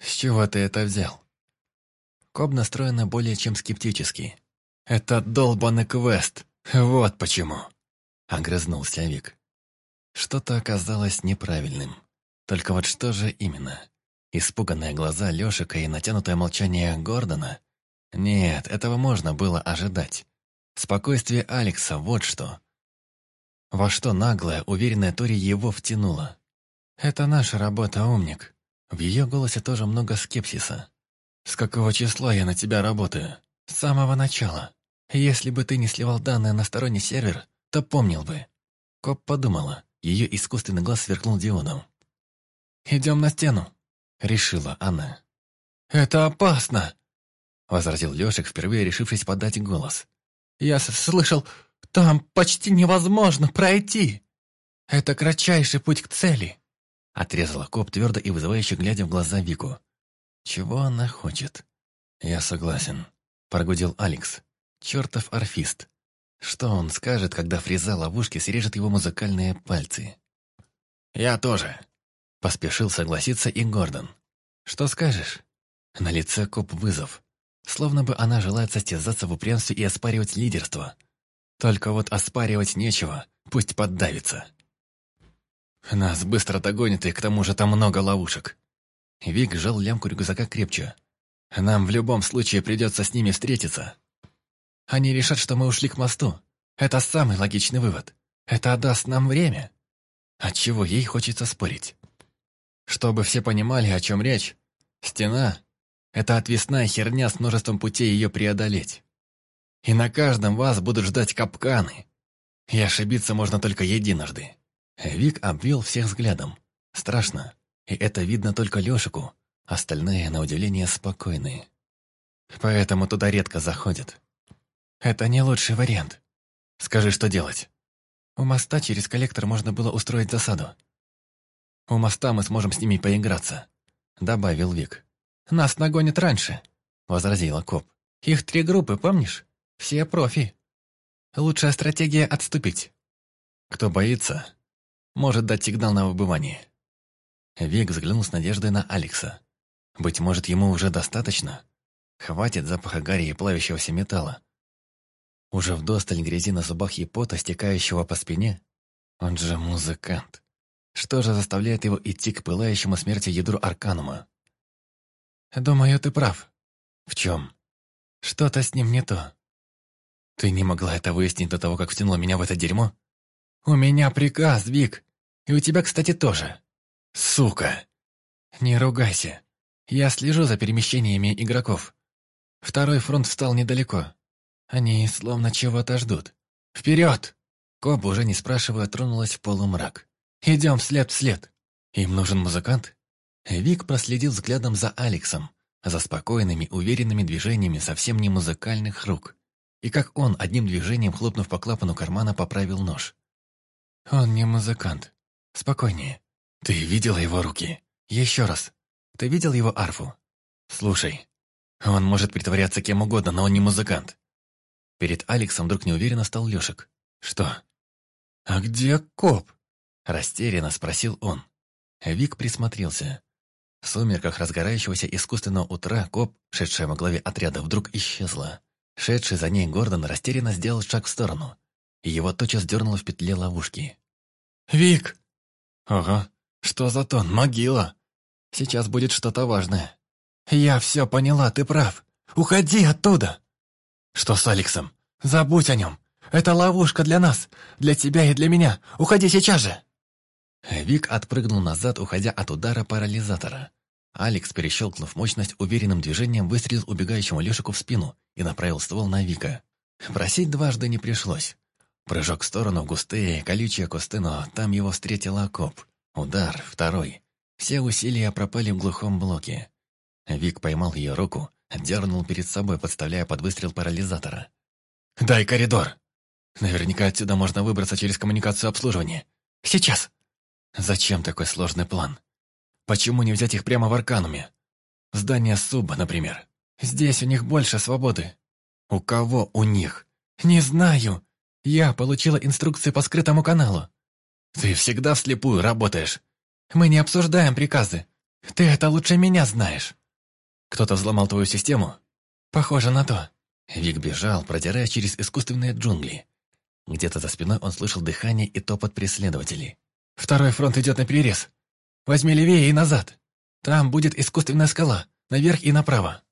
С чего ты это взял? Коб настроена более чем скептически. Это долбанный квест. Вот почему. Огрызнулся Вик. Что-то оказалось неправильным. Только вот что же именно? Испуганные глаза Лешика и натянутое молчание Гордона? Нет, этого можно было ожидать. Спокойствие Алекса, вот что. Во что наглая, уверенная Тори его втянула. «Это наша работа, умник». В ее голосе тоже много скепсиса. «С какого числа я на тебя работаю?» «С самого начала. Если бы ты не сливал данные на сторонний сервер, то помнил бы». Коп подумала. Ее искусственный глаз сверкнул диодом. «Идем на стену», — решила она. «Это опасно», — возразил Лешик, впервые решившись подать голос. «Я слышал, там почти невозможно пройти. Это кратчайший путь к цели», — отрезала коп твердо и вызывающе глядя в глаза Вику. «Чего она хочет?» «Я согласен», — прогудел Алекс. «Чертов орфист. Что он скажет, когда фреза ловушки срежет его музыкальные пальцы?» «Я тоже», — поспешил согласиться и Гордон. «Что скажешь?» На лице коп вызов. Словно бы она желает состязаться в упрямстве и оспаривать лидерство. Только вот оспаривать нечего, пусть поддавится. Нас быстро догонят, и к тому же там много ловушек. Вик сжал лямку рюкзака крепче. Нам в любом случае придется с ними встретиться. Они решат, что мы ушли к мосту. Это самый логичный вывод. Это отдаст нам время. Отчего ей хочется спорить. Чтобы все понимали, о чем речь, стена — это отвесная херня с множеством путей ее преодолеть. И на каждом вас будут ждать капканы. И ошибиться можно только единожды. Вик обвел всех взглядом. Страшно. И это видно только Лешику. Остальные, на удивление, спокойные. Поэтому туда редко заходят. Это не лучший вариант. Скажи, что делать. У моста через коллектор можно было устроить засаду. У моста мы сможем с ними поиграться, добавил Вик. Нас нагонят раньше, возразила коп. Их три группы, помнишь? Все профи. Лучшая стратегия — отступить. Кто боится, может дать сигнал на выбывание. Вик взглянул с надеждой на Алекса. Быть может, ему уже достаточно? Хватит запаха гари и плавящегося металла. Уже вдосталь грязи на зубах и пота, стекающего по спине. Он же музыкант. Что же заставляет его идти к пылающему смерти ядру Арканума? «Думаю, ты прав». «В чем?» «Что-то с ним не то». «Ты не могла это выяснить до того, как втянула меня в это дерьмо?» «У меня приказ, Вик. И у тебя, кстати, тоже». «Сука!» «Не ругайся. Я слежу за перемещениями игроков. Второй фронт встал недалеко. Они словно чего-то ждут. Вперед!» Коб, уже не спрашивая, тронулась в полумрак. «Идем след в след. Им нужен музыкант?» Вик проследил взглядом за Алексом, за спокойными, уверенными движениями совсем не музыкальных рук и как он, одним движением хлопнув по клапану кармана, поправил нож. «Он не музыкант. Спокойнее. Ты видела его руки? Еще раз. Ты видел его арфу? Слушай, он может притворяться кем угодно, но он не музыкант». Перед Алексом вдруг неуверенно стал Лешек. «Что?» «А где коп?» Растерянно спросил он. Вик присмотрелся. В сумерках разгорающегося искусственного утра коп, шедшая во главе отряда, вдруг исчезла. Шедший за ней Гордон растерянно сделал шаг в сторону, и его тотчас дернуло в петле ловушки. «Вик!» «Ага, что за тон? Могила!» «Сейчас будет что-то важное». «Я все поняла, ты прав. Уходи оттуда!» «Что с Алексом?» «Забудь о нем. Это ловушка для нас, для тебя и для меня. Уходи сейчас же!» Вик отпрыгнул назад, уходя от удара парализатора. Алекс, перещелкнув мощность, уверенным движением выстрелил убегающему Лешику в спину и направил ствол на Вика. Просить дважды не пришлось. Прыжок в сторону, густые, колючие кусты, но там его встретил окоп. Удар, второй. Все усилия пропали в глухом блоке. Вик поймал ее руку, дернул перед собой, подставляя под выстрел парализатора. «Дай коридор! Наверняка отсюда можно выбраться через коммуникацию обслуживания. Сейчас!» «Зачем такой сложный план?» Почему не взять их прямо в Аркануме? Здание Суба, например. Здесь у них больше свободы. У кого у них? Не знаю. Я получила инструкции по скрытому каналу. Ты всегда вслепую работаешь. Мы не обсуждаем приказы. Ты это лучше меня знаешь. Кто-то взломал твою систему? Похоже на то. Вик бежал, продираясь через искусственные джунгли. Где-то за спиной он слышал дыхание и топот преследователей. «Второй фронт идет на перерез. Возьми левее и назад. Там будет искусственная скала, наверх и направо».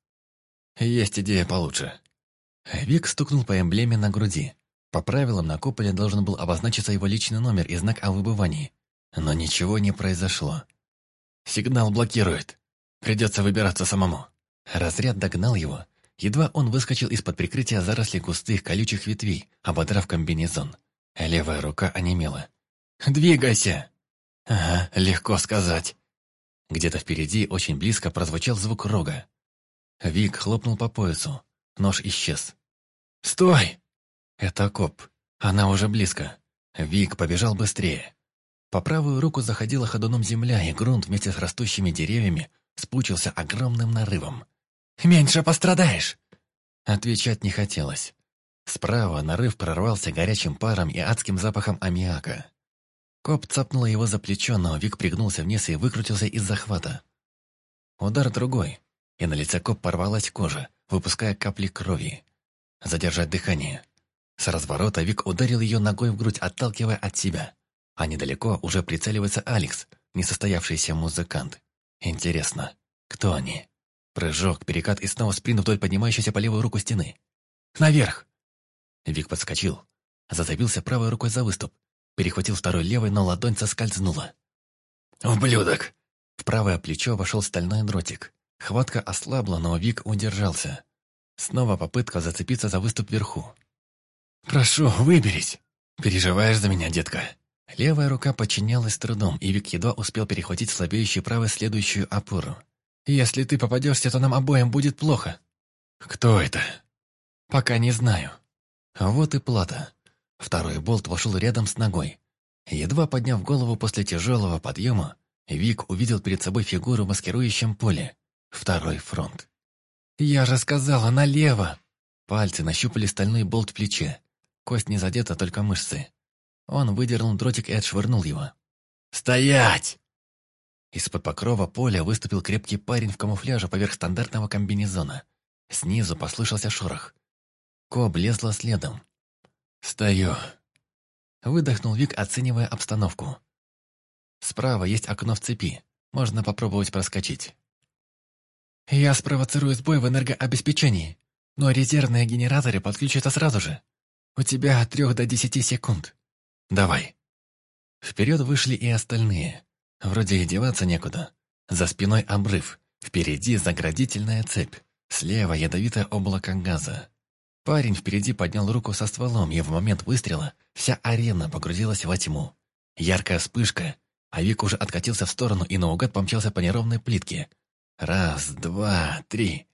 Есть идея получше. Вик стукнул по эмблеме на груди. По правилам, на куполе должен был обозначиться его личный номер и знак о выбывании. Но ничего не произошло. Сигнал блокирует. Придется выбираться самому. Разряд догнал его. Едва он выскочил из-под прикрытия зарослей густых колючих ветвей, ободрав комбинезон. Левая рука онемела. «Двигайся!» «Ага, легко сказать». Где-то впереди, очень близко, прозвучал звук рога. Вик хлопнул по поясу. Нож исчез. «Стой!» Это коп. Она уже близко. Вик побежал быстрее. По правую руку заходила ходуном земля, и грунт вместе с растущими деревьями спучился огромным нарывом. «Меньше пострадаешь!» Отвечать не хотелось. Справа нарыв прорвался горячим паром и адским запахом аммиака. Коп цапнула его за плечо, но Вик пригнулся вниз и выкрутился из захвата. Удар другой, и на лице коп порвалась кожа, выпуская капли крови. Задержать дыхание. С разворота Вик ударил ее ногой в грудь, отталкивая от себя. А недалеко уже прицеливается Алекс, несостоявшийся музыкант. Интересно, кто они? Прыжок, перекат и снова спринт вдоль поднимающейся по левую руку стены. «Наверх!» Вик подскочил, зацепился правой рукой за выступ, перехватил второй левой, но ладонь соскользнула. «Ублюдок!» В правое плечо вошел стальной дротик. Хватка ослабла, но Вик удержался. Снова попытка зацепиться за выступ вверху. «Прошу, выберись!» «Переживаешь за меня, детка?» Левая рука подчинялась трудом, и Вик едва успел перехватить слабеющей правой следующую опору. «Если ты попадешься, то нам обоим будет плохо». «Кто это?» «Пока не знаю». Вот и плата. Второй болт вошел рядом с ногой. Едва подняв голову после тяжелого подъема, Вик увидел перед собой фигуру в маскирующем поле. Второй фронт. «Я же сказала, налево!» Пальцы нащупали стальной болт в плече. Кость не задета, только мышцы. Он выдернул дротик и отшвырнул его. «Стоять!» Из-под покрова поля выступил крепкий парень в камуфляже поверх стандартного комбинезона. Снизу послышался шорох. Коб лезла следом. «Стою!» Выдохнул Вик, оценивая обстановку. Справа есть окно в цепи. Можно попробовать проскочить. «Я спровоцирую сбой в энергообеспечении, но резервные генераторы подключатся сразу же. У тебя от трех до десяти секунд. Давай. Вперед вышли и остальные. Вроде и деваться некуда. За спиной обрыв. Впереди заградительная цепь. Слева ядовитое облако газа. Парень впереди поднял руку со стволом, и в момент выстрела вся арена погрузилась во тьму. Яркая вспышка, а Вик уже откатился в сторону и наугад помчался по неровной плитке. Раз, два, три.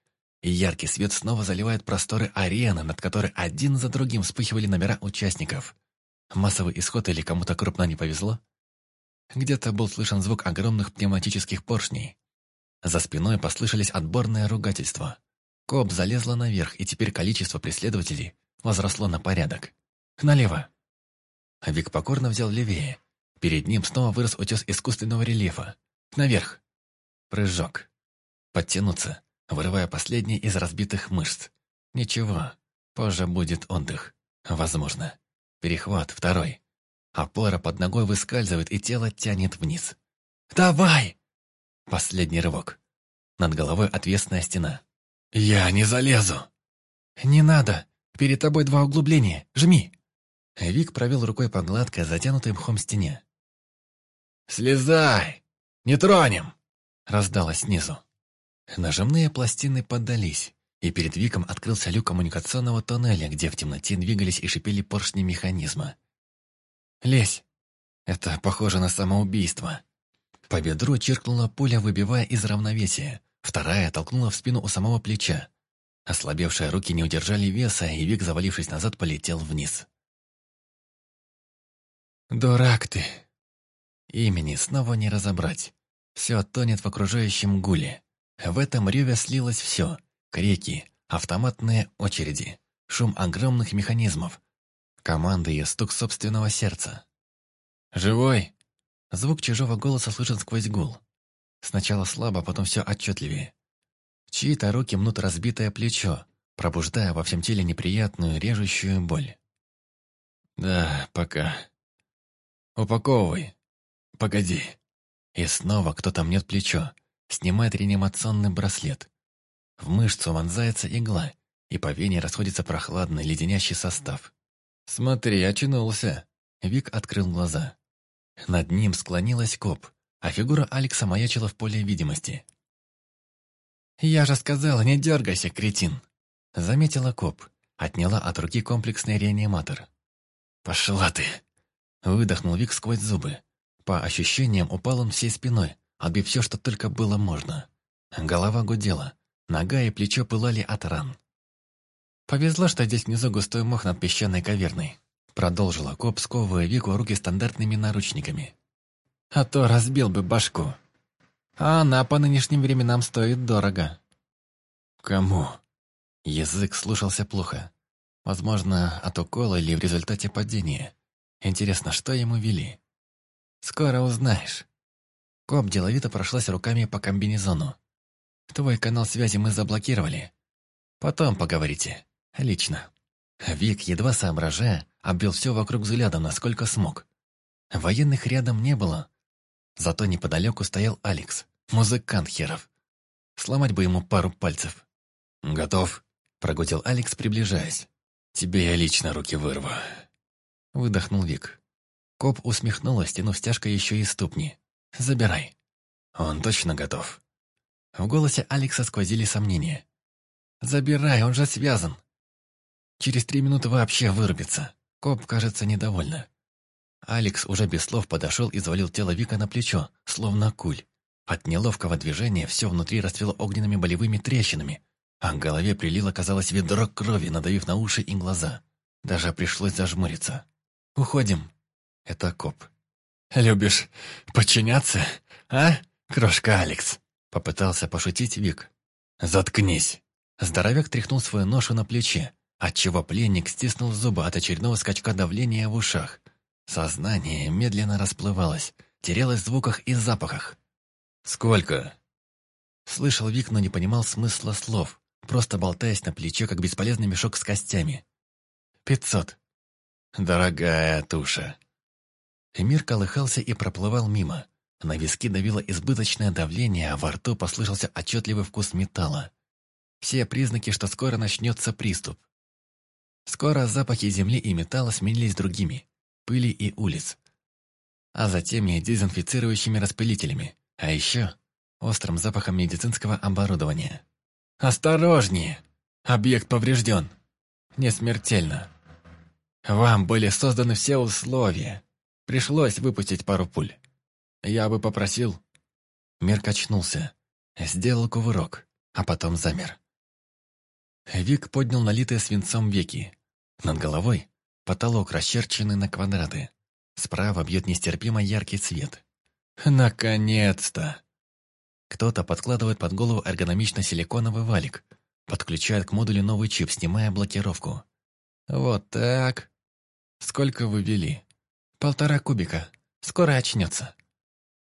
И яркий свет снова заливает просторы арены, над которой один за другим вспыхивали номера участников. Массовый исход или кому-то крупно не повезло? Где-то был слышен звук огромных пневматических поршней. За спиной послышались отборные ругательства. Коп залезла наверх, и теперь количество преследователей возросло на порядок. Налево. Вик покорно взял левее. Перед ним снова вырос утес искусственного рельефа. Наверх. Прыжок. Подтянуться вырывая последний из разбитых мышц. Ничего, позже будет отдых. Возможно. Перехват второй. Опора под ногой выскальзывает, и тело тянет вниз. «Давай!» Последний рывок. Над головой отвесная стена. «Я не залезу!» «Не надо! Перед тобой два углубления. Жми!» Вик провел рукой по гладкой, затянутой мхом стене. «Слезай! Не тронем!» Раздалось снизу. Нажимные пластины поддались, и перед Виком открылся люк коммуникационного тоннеля, где в темноте двигались и шипели поршни механизма. «Лезь!» Это похоже на самоубийство. По бедру чиркнула пуля, выбивая из равновесия. Вторая толкнула в спину у самого плеча. Ослабевшие руки не удержали веса, и Вик, завалившись назад, полетел вниз. «Дурак ты!» Имени снова не разобрать. Все тонет в окружающем гуле. В этом реве слилось все. Крики, автоматные очереди, шум огромных механизмов, команды и стук собственного сердца. «Живой!» Звук чужого голоса слышен сквозь гул. Сначала слабо, потом все отчетливее. Чьи-то руки мнут разбитое плечо, пробуждая во всем теле неприятную режущую боль. «Да, пока. Упаковывай. Погоди». И снова кто-то мнет плечо, снимает реанимационный браслет. В мышцу вонзается игла, и по вене расходится прохладный леденящий состав. «Смотри, очнулся!» Вик открыл глаза. Над ним склонилась коп, а фигура Алекса маячила в поле видимости. «Я же сказала, не дергайся, кретин!» Заметила коп, отняла от руки комплексный реаниматор. «Пошла ты!» Выдохнул Вик сквозь зубы. По ощущениям упал он всей спиной, отбив все, что только было можно. Голова гудела, нога и плечо пылали от ран. «Повезло, что здесь внизу густой мох над песчаной каверной», продолжила коп, сковывая Вику руки стандартными наручниками. «А то разбил бы башку. А она по нынешним временам стоит дорого». «Кому?» Язык слушался плохо. Возможно, от укола или в результате падения. Интересно, что ему вели? Скоро узнаешь. Коп деловито прошлась руками по комбинезону. Твой канал связи мы заблокировали. Потом поговорите. Лично. Вик, едва соображая, обвел все вокруг взглядом, насколько смог. Военных рядом не было. Зато неподалеку стоял Алекс, музыкант херов. Сломать бы ему пару пальцев. «Готов?» – прогудел Алекс, приближаясь. «Тебе я лично руки вырву». Выдохнул Вик. Коп усмехнулась, стянув стяжкой еще и ступни. «Забирай». «Он точно готов». В голосе Алекса сквозили сомнения. «Забирай, он же связан». Через три минуты вообще вырубится. Коп, кажется, недовольна. Алекс уже без слов подошел и завалил тело Вика на плечо, словно куль. От неловкого движения все внутри расцвело огненными болевыми трещинами, а к голове прилило, казалось, ведро крови, надавив на уши и глаза. Даже пришлось зажмуриться. «Уходим». Это коп. «Любишь подчиняться, а, крошка Алекс?» Попытался пошутить Вик. «Заткнись!» Здоровяк тряхнул свою ношу на плече, отчего пленник стиснул зубы от очередного скачка давления в ушах. Сознание медленно расплывалось, терялось в звуках и запахах. «Сколько?» Слышал Вик, но не понимал смысла слов, просто болтаясь на плече, как бесполезный мешок с костями. «Пятьсот». «Дорогая туша». Мир колыхался и проплывал мимо. На виски давило избыточное давление, а во рту послышался отчетливый вкус металла. Все признаки, что скоро начнется приступ. Скоро запахи земли и металла сменились другими – пыли и улиц. А затем и дезинфицирующими распылителями, а еще острым запахом медицинского оборудования. «Осторожнее! Объект поврежден. Не смертельно. Вам были созданы все условия. Пришлось выпустить пару пуль. Я бы попросил...» Мир качнулся, сделал кувырок, а потом замер. Вик поднял налитые свинцом веки. Над головой потолок, расчерченный на квадраты. Справа бьет нестерпимо яркий свет. «Наконец-то!» Кто-то подкладывает под голову эргономично-силиконовый валик, подключает к модулю новый чип, снимая блокировку. «Вот так. Сколько вы ввели?» «Полтора кубика. Скоро очнется».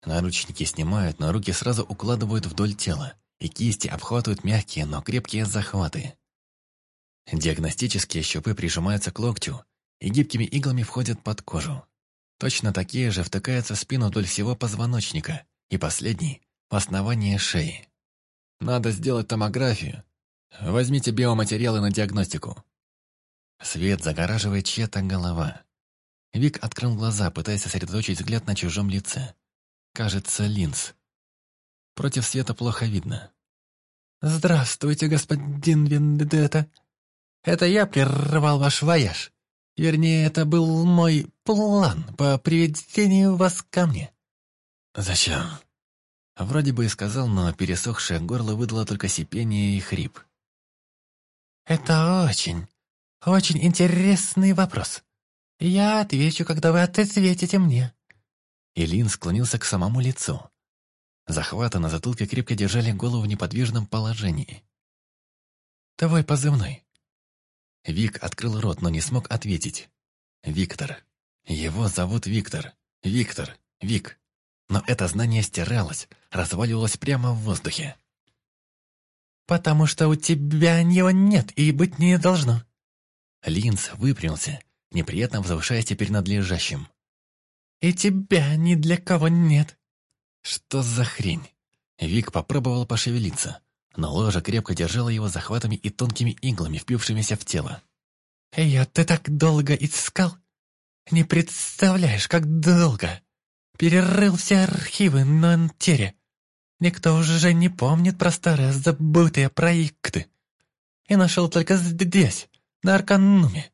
Наручники снимают, но руки сразу укладывают вдоль тела, и кисти обхватывают мягкие, но крепкие захваты. Диагностические щупы прижимаются к локтю и гибкими иглами входят под кожу. Точно такие же втыкаются в спину вдоль всего позвоночника и последний – в основание шеи. Надо сделать томографию. Возьмите биоматериалы на диагностику. Свет загораживает чья-то голова. Вик открыл глаза, пытаясь сосредоточить взгляд на чужом лице. Кажется, линз. Против света плохо видно. «Здравствуйте, господин Вендетта. Это я прервал ваш вояж. Вернее, это был мой план по приведению вас ко мне». «Зачем?» Вроде бы и сказал, но пересохшее горло выдало только сипение и хрип. «Это очень, очень интересный вопрос. Я отвечу, когда вы ответите мне». Илин склонился к самому лицу. Захваты на затылке крепко держали голову в неподвижном положении. «Твой позывной?» Вик открыл рот, но не смог ответить. «Виктор. Его зовут Виктор. Виктор. Вик. но это знание стиралось, разваливалось прямо в воздухе. «Потому что у тебя его нет и быть не должно». Линз выпрямился, неприятно возвышаясь теперь над лежащим. «И тебя ни для кого нет». «Что за хрень?» Вик попробовал пошевелиться, но ложа крепко держала его захватами и тонкими иглами, впившимися в тело. «Я ты так долго искал? Не представляешь, как долго!» Перерыл все архивы на Антере. Никто уже не помнит про старые забытые проекты. И нашел только здесь, на Аркануме.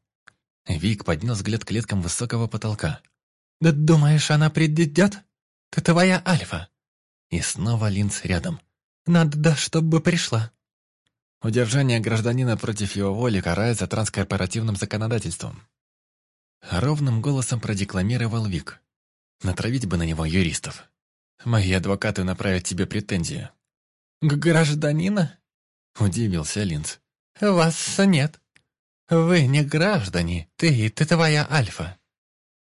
Вик поднял взгляд к клеткам высокого потолка. «Да думаешь, она придет? Ты твоя Альфа!» И снова Линц рядом. «Надо, да, чтобы пришла». Удержание гражданина против его воли карается транскорпоративным законодательством. Ровным голосом продекламировал Вик. Натравить бы на него юристов. Мои адвокаты направят тебе претензию. «К гражданина?» – удивился Линц. «Вас нет. Вы не граждане, ты, ты твоя Альфа».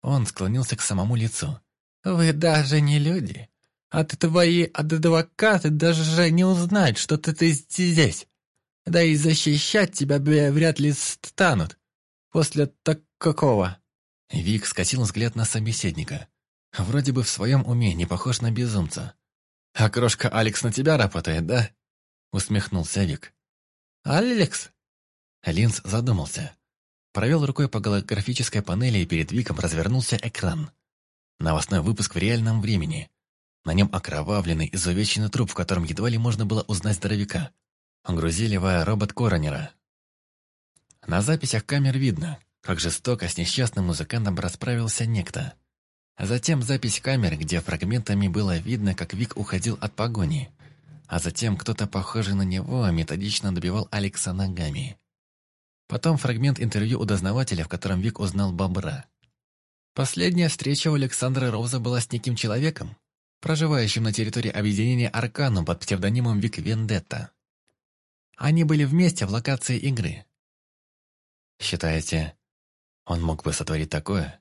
Он склонился к самому лицу. «Вы даже не люди. Ты твои адвокаты даже не узнают, что ты, ты здесь. Да и защищать тебя вряд ли станут. После такого». Вик скосил взгляд на собеседника. Вроде бы в своем уме не похож на безумца. «А крошка Алекс на тебя работает, да?» Усмехнулся Вик. «Алекс?» Линз задумался. Провел рукой по голографической панели, и перед Виком развернулся экран. Новостной выпуск в реальном времени. На нем окровавленный, изувеченный труп, в котором едва ли можно было узнать здоровяка. Грузили в аэробот Коронера. На записях камер видно, как жестоко с несчастным музыкантом расправился некто. А затем запись камер, где фрагментами было видно, как Вик уходил от погони. А затем кто-то, похожий на него, методично добивал Алекса ногами. Потом фрагмент интервью у дознавателя, в котором Вик узнал бобра. Последняя встреча у Александра Роза была с неким человеком, проживающим на территории объединения Арканум под псевдонимом Вик Вендетта. Они были вместе в локации игры. Считаете, он мог бы сотворить такое?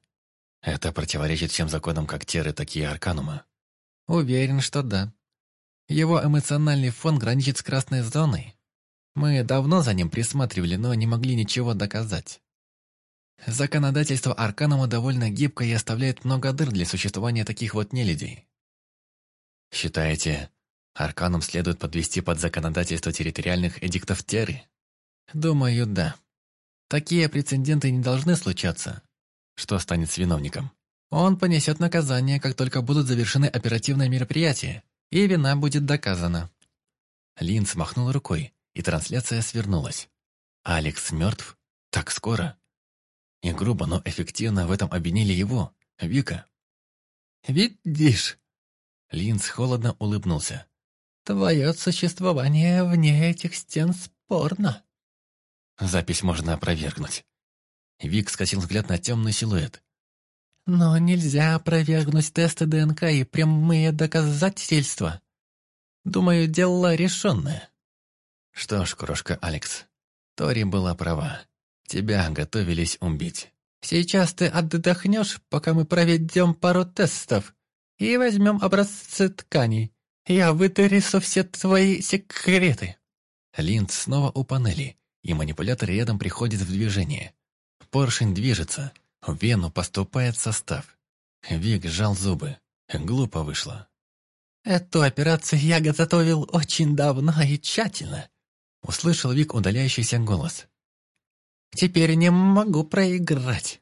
Это противоречит всем законам как Теры, так и Арканума. Уверен, что да. Его эмоциональный фон граничит с красной зоной. Мы давно за ним присматривали, но не могли ничего доказать. Законодательство Арканума довольно гибкое и оставляет много дыр для существования таких вот нелюдей. Считаете, Арканум следует подвести под законодательство территориальных эдиктов Теры? Думаю, да. Такие прецеденты не должны случаться. Что станет с виновником? Он понесет наказание, как только будут завершены оперативные мероприятия, и вина будет доказана. Линц махнул рукой, и трансляция свернулась. Алекс мертв? Так скоро? И грубо, но эффективно в этом обвинили его, Вика. «Видишь?» Линц холодно улыбнулся. «Твое существование вне этих стен спорно». Запись можно опровергнуть. Вик скосил взгляд на темный силуэт. «Но нельзя опровергнуть тесты ДНК и прямые доказательства. Думаю, дело решенное». «Что ж, крошка Алекс, Тори была права. Тебя готовились убить». «Сейчас ты отдохнешь, пока мы проведем пару тестов и возьмем образцы тканей. Я вытрясу все твои секреты». Линд снова у панели, и манипулятор рядом приходит в движение. Поршень движется, в вену поступает состав. Вик сжал зубы. Глупо вышло. «Эту операцию я готовил очень давно и тщательно», — услышал Вик удаляющийся голос. «Теперь не могу проиграть».